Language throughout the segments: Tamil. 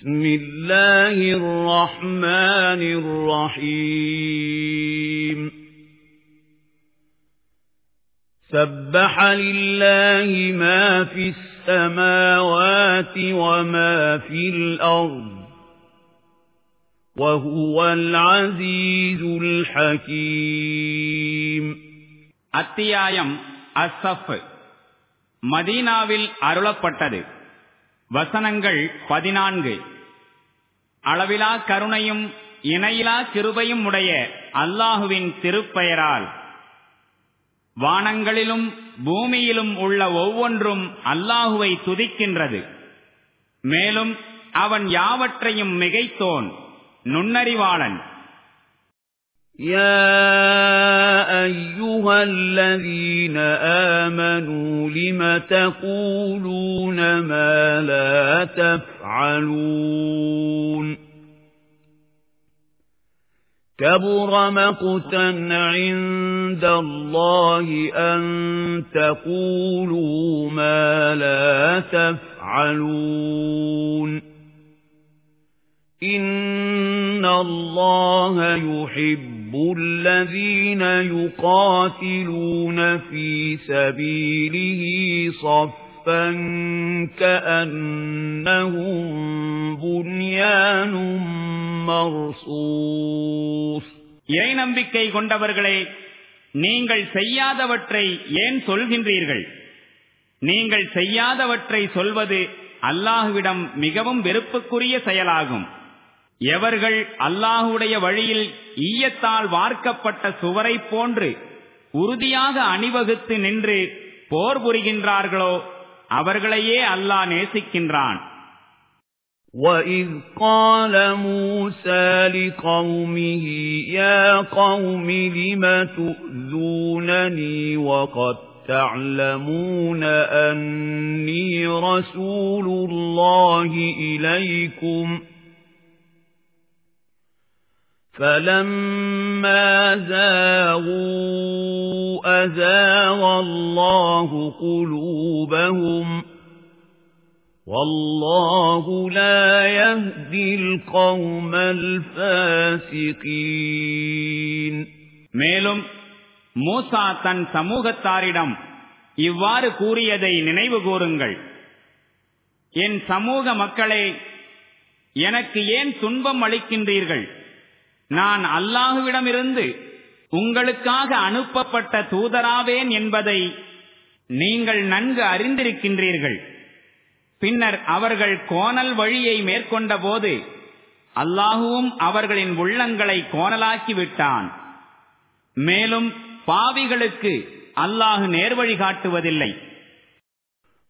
بسم الله الرحمن الرحيم سبح لله ما في السماوات وما في الأرض وهو العزيز الحكيم அத்தியாயம் அஸ்ஸஃப் மதீனாவில் அருளப்பட்டது வசனங்கள் பதினான்கு அளவிலா கருணையும் இணையிலா கிருபையும் உடைய அல்லாஹுவின் திருப்பெயரால் வானங்களிலும் பூமியிலும் உள்ள ஒவ்வொன்றும் அல்லாஹுவை துதிக்கின்றது. மேலும் அவன் யாவற்றையும் மிகைத்தோன் நுண்ணறிவாளன். يا أيها الذين آمنوا لم تقولون ما لا تفعلون كبر مقتا عند الله أن تقولوا ما لا تفعلون إن الله يحب الذين يقاتلون في سبيله صفا كأنهم بنيان مرصوص இறை நம்பிக்கை கொண்டவர்களே நீங்கள் செய்யாதவற்றை ஏன் சொல்கின்றீர்கள் நீங்கள் செய்யாதவற்றை சொல்வது அல்லாஹுவிடம் மிகவும் வெறுப்புக்குரிய செயலாகும் எவர்கள் அல்லாஹுடைய வழியில் ஈயத்தால் வார்க்கப்பட்ட சுவரை போன்று உறுதியாக அணிவகுத்து நின்று போர் புரிகின்றார்களோ அவர்களையே அல்லாஹ் நேசிக்கின்றான் وَإِذْ قَالَ مُوسَى لِقَوْمِهِ يَا قَوْمِ لِمَ تُؤْذُونَنِي وَقَدْ تَعْلَمُونَ أَنِّي رَسُولُ اللَّهِ إِلَيْكُمْ فَلَمَّا زَاغُوا أَزَاغَ اللَّهُ قُلُوبَهُمْ وَاللَّهُ لَا يَهْدِي الْقَوْمَ الْفَاسِقِينَ மேலும் மூசா தன் சமூகத்தாரிடம் இவ்வாறு கூறியதை நினைவு கூறுங்கள் என் சமூக மக்களே எனக்கு ஏன் துன்பம் அளிக்கின்றீர்கள் நான் அல்லாஹுவிடமிருந்து உங்களுக்காக அனுப்பப்பட்ட தூதராவேன் என்பதை நீங்கள் நன்கு அறிந்திருக்கின்றீர்கள். பின்னர் அவர்கள் கோணல் வழியை மேற்கொண்ட போது அல்லாஹுவும் அவர்களின் உள்ளங்களை கோணலாக்கி விட்டான். மேலும் பாவிகளுக்கு அல்லாஹு நேர்வழி காட்டுவதில்லை.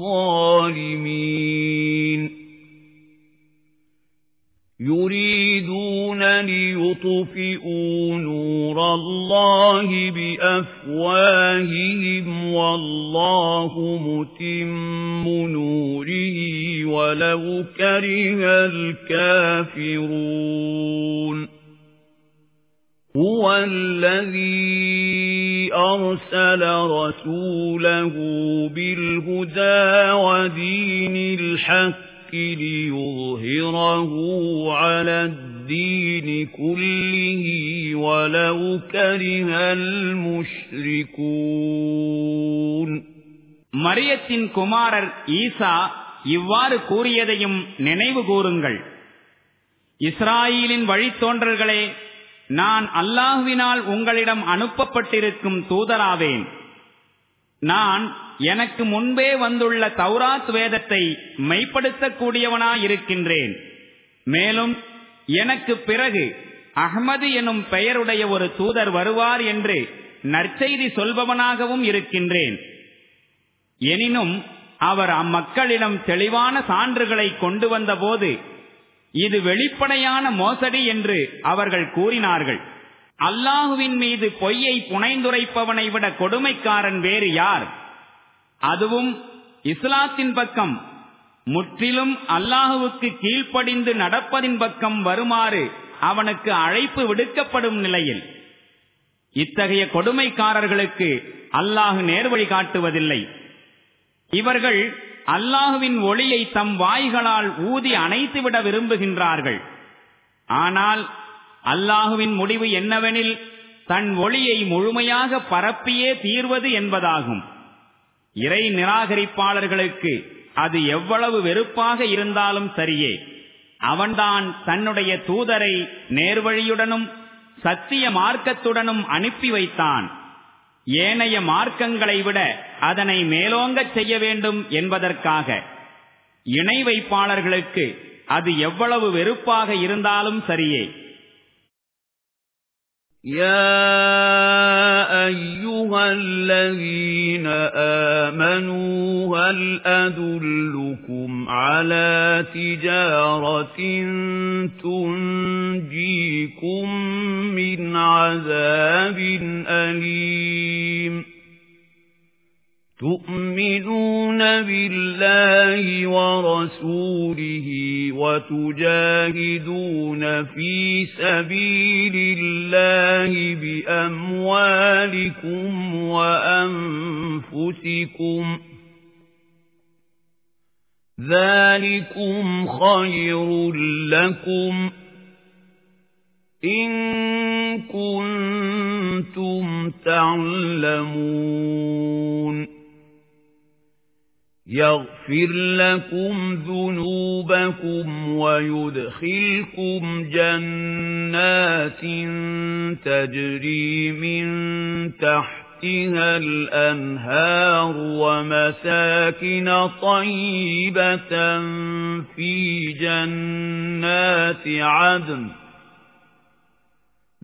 الظالمين. يريدون ليطفئوا نور الله بأفواههم والله متم نوره ولو كره الكافرون. هُوَ الَّذِي أَرْسَلَ رَسُولَهُ بِالْهُدَى وَدِينِ الْحَقِّ لِيُظْهِرَهُ عَلَى الدِّينِ كُلِّهِ وَلَوْ كَرِهَ الْمُشْرِكُونَ மரியத்தின் குமாரர் ஈசா இவ்வாறு கூறியதையும் நினைவு கூறுங்கள் இஸ்ராயலின் வழித்தோன்றல்களே நான் அல்லாஹுவினால் உங்களிடம் அனுப்பப்பட்டிருக்கும் தூதராவேன். நான் எனக்கு முன்பே வந்துள்ள தௌராத் வேதத்தை மெய்ப்படுத்தக்கூடியவனாயிருக்கின்றேன். மேலும் எனக்கு பிறகு அகமது எனும் பெயருடைய ஒரு தூதர் வருவார் என்று நற்செய்தி சொல்பவனாகவும் இருக்கின்றேன். எனினும் அவர் அம்மக்களிடம் தெளிவான சான்றுகளை கொண்டு வந்தபோது இது வெளிப்படையான மோசடி என்று அவர்கள் கூறினார்கள். அல்லாஹுவின் மீது பொய்யை புனைந்துரைப்பவனை விட கொடுமைக்காரன் வேறு யார்? அதுவும் இஸ்லாத்தின் பக்கம். முற்றிலும் அல்லாஹுவுக்கு கீழ்ப்படிந்து நடப்பதின் பக்கம் வருமாறு அவனுக்கு அழைப்பு விடுக்கப்படும் நிலையில். இத்தகைய கொடுமைக்காரர்களுக்கு அல்லாஹு நேர்வழி காட்டுவதில்லை. இவர்கள் அல்லாஹுவின் ஒளியை தம் வாய்களால் ஊதி அணைத்துவிட விரும்புகின்றார்கள். ஆனால் அல்லாஹுவின் முடிவு என்னவெனில் தன் ஒளியை முழுமையாக பரப்பியே தீர்வது என்பதாகும். இறை நிராகரிப்பாளர்களுக்கு அது எவ்வளவு வெறுப்பாக இருந்தாலும் சரியே. அவன்தான் தன்னுடைய தூதரை நேர்வழியுடனும் சத்திய மார்க்கத்துடனும் அனுப்பி வைத்தான். ஏனைய மார்க்கங்களை விட அதனை மேலோங்கச் செய்ய வேண்டும் என்பதற்காக இணை வைப்பாளர்களுக்கு அது எவ்வளவு வெறுப்பாக இருந்தாலும் சரியே يا أيها الذين آمنوا هل أدلكم على تجارة تنجيكم من عذاب أليم تؤمنون بالله ورسوله وتجاهدون في سبيل الله بأموالكم وأنفسكم ذلكم خير لكم إن كنتم تعلمون يغفر لكم ذنوبكم ويدخلكم جنات تجري من تحتها الأنهار ومساكن طيبة في جنات عدن.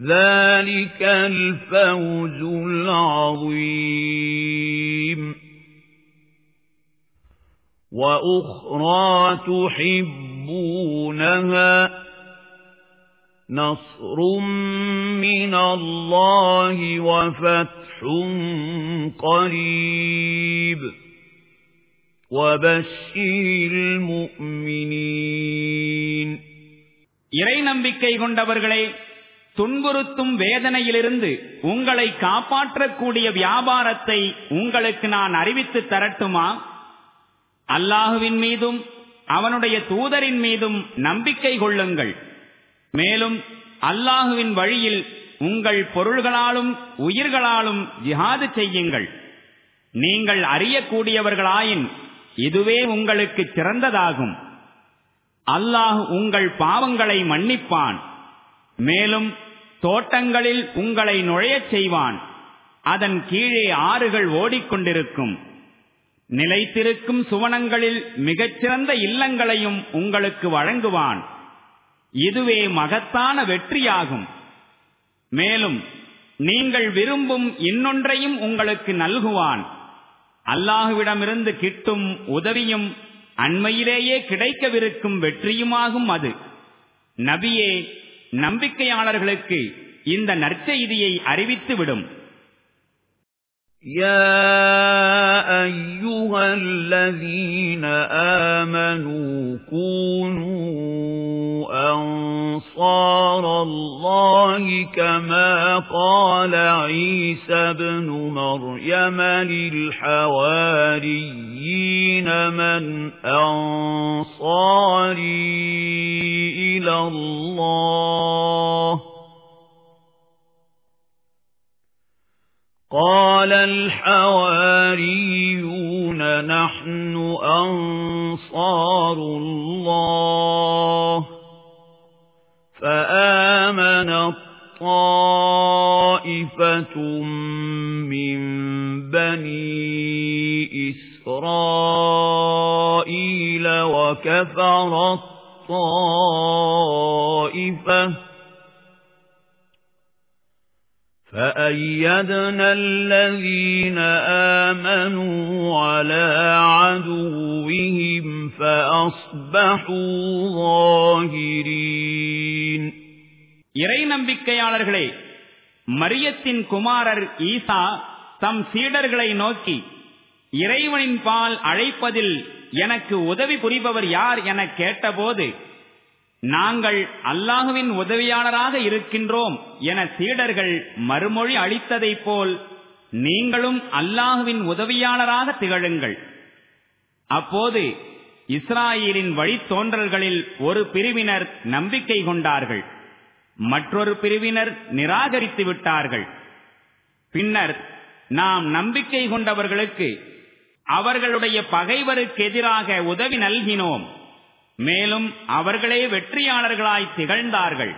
ذلك الفوز العظيم. وأخرى تحبونها نصر من الله وفتح قريب وبشر المؤمنين இறை நம்பிக்கை கொண்டவர்களே துன்புறுத்தும் வேதனையிலிருந்து உங்களை காப்பாற்றக்கூடிய வியாபாரத்தை உங்களுக்கு நான் அறிவித்து தரட்டுமா அல்லாஹுவின் மீதும் அவனுடைய தூதரின் மீதும் நம்பிக்கை கொள்ளுங்கள். மேலும் அல்லாஹுவின் வழியில் உங்கள் பொருள்களாலும் உயிர்களாலும் ஜிஹாது செய்யுங்கள். நீங்கள் அறியக்கூடியவர்களாயின் இதுவே உங்களுக்கு சிறந்ததாகும். அல்லாஹ் உங்கள் பாவங்களை மன்னிப்பான். மேலும் தோட்டங்களில் உங்களை நுழையச் செய்வான். அதன் கீழே ஆறுகள் ஓடிக்கொண்டிருக்கும். நிலைத்திருக்கும் சுவனங்களில் மிகச்சிறந்த இல்லங்களையும் உங்களுக்கு வழங்குவான். இதுவே மகத்தான வெற்றியாகும். மேலும் நீங்கள் விரும்பும் இன்னொன்றையும் உங்களுக்கு நல்குவான். அல்லாஹுவிடமிருந்து கிட்டும் உதவியும் அண்மையிலேயே கிடைக்கவிருக்கும் வெற்றியுமாகும் அது. நபியே நம்பிக்கையாளர்களுக்கு இந்த நற்செய்தியை அறிவித்துவிடும். يا أيها الذين آمنوا كونوا أنصار الله كما قال عيسى ابن مريم للحواريين من أنصاري قال الحواريون نحن أنصار الله فآمن طائفة من بني إسرائيل وكفر الطائفة فأيدنا الذين آمنوا على عدوهم فأصبحوا ظاهرين இறை நம்பிக்கையாளர்களே மரியத்தின் குமாரர் ஈசா தம் சீடர்களை நோக்கி இறைவனின் பால் அழைப்பதில் எனக்கு உதவி புரிபவர் யார் என கேட்டபோது நாங்கள் அல்லாஹுவின் உதவியாளராக இருக்கின்றோம் என சீடர்கள் மறுமொழி அளித்ததைப் போல் நீங்களும் அல்லாஹுவின் உதவியாளராக திகழுங்கள். அப்போது இஸ்ராயலின் வழித்தோன்றல்களில் ஒரு பிரிவினர் நம்பிக்கை கொண்டார்கள். மற்றொரு பிரிவினர் நிராகரித்து விட்டார்கள். பின்னர் நாம் நம்பிக்கை கொண்டவர்களுக்கு அவர்களுடைய பகைவருக்கு எதிராக உதவி நல்கினோம். மேலும் அவர்களே வெற்றியாளர்களாய் திகழ்ந்தார்கள்.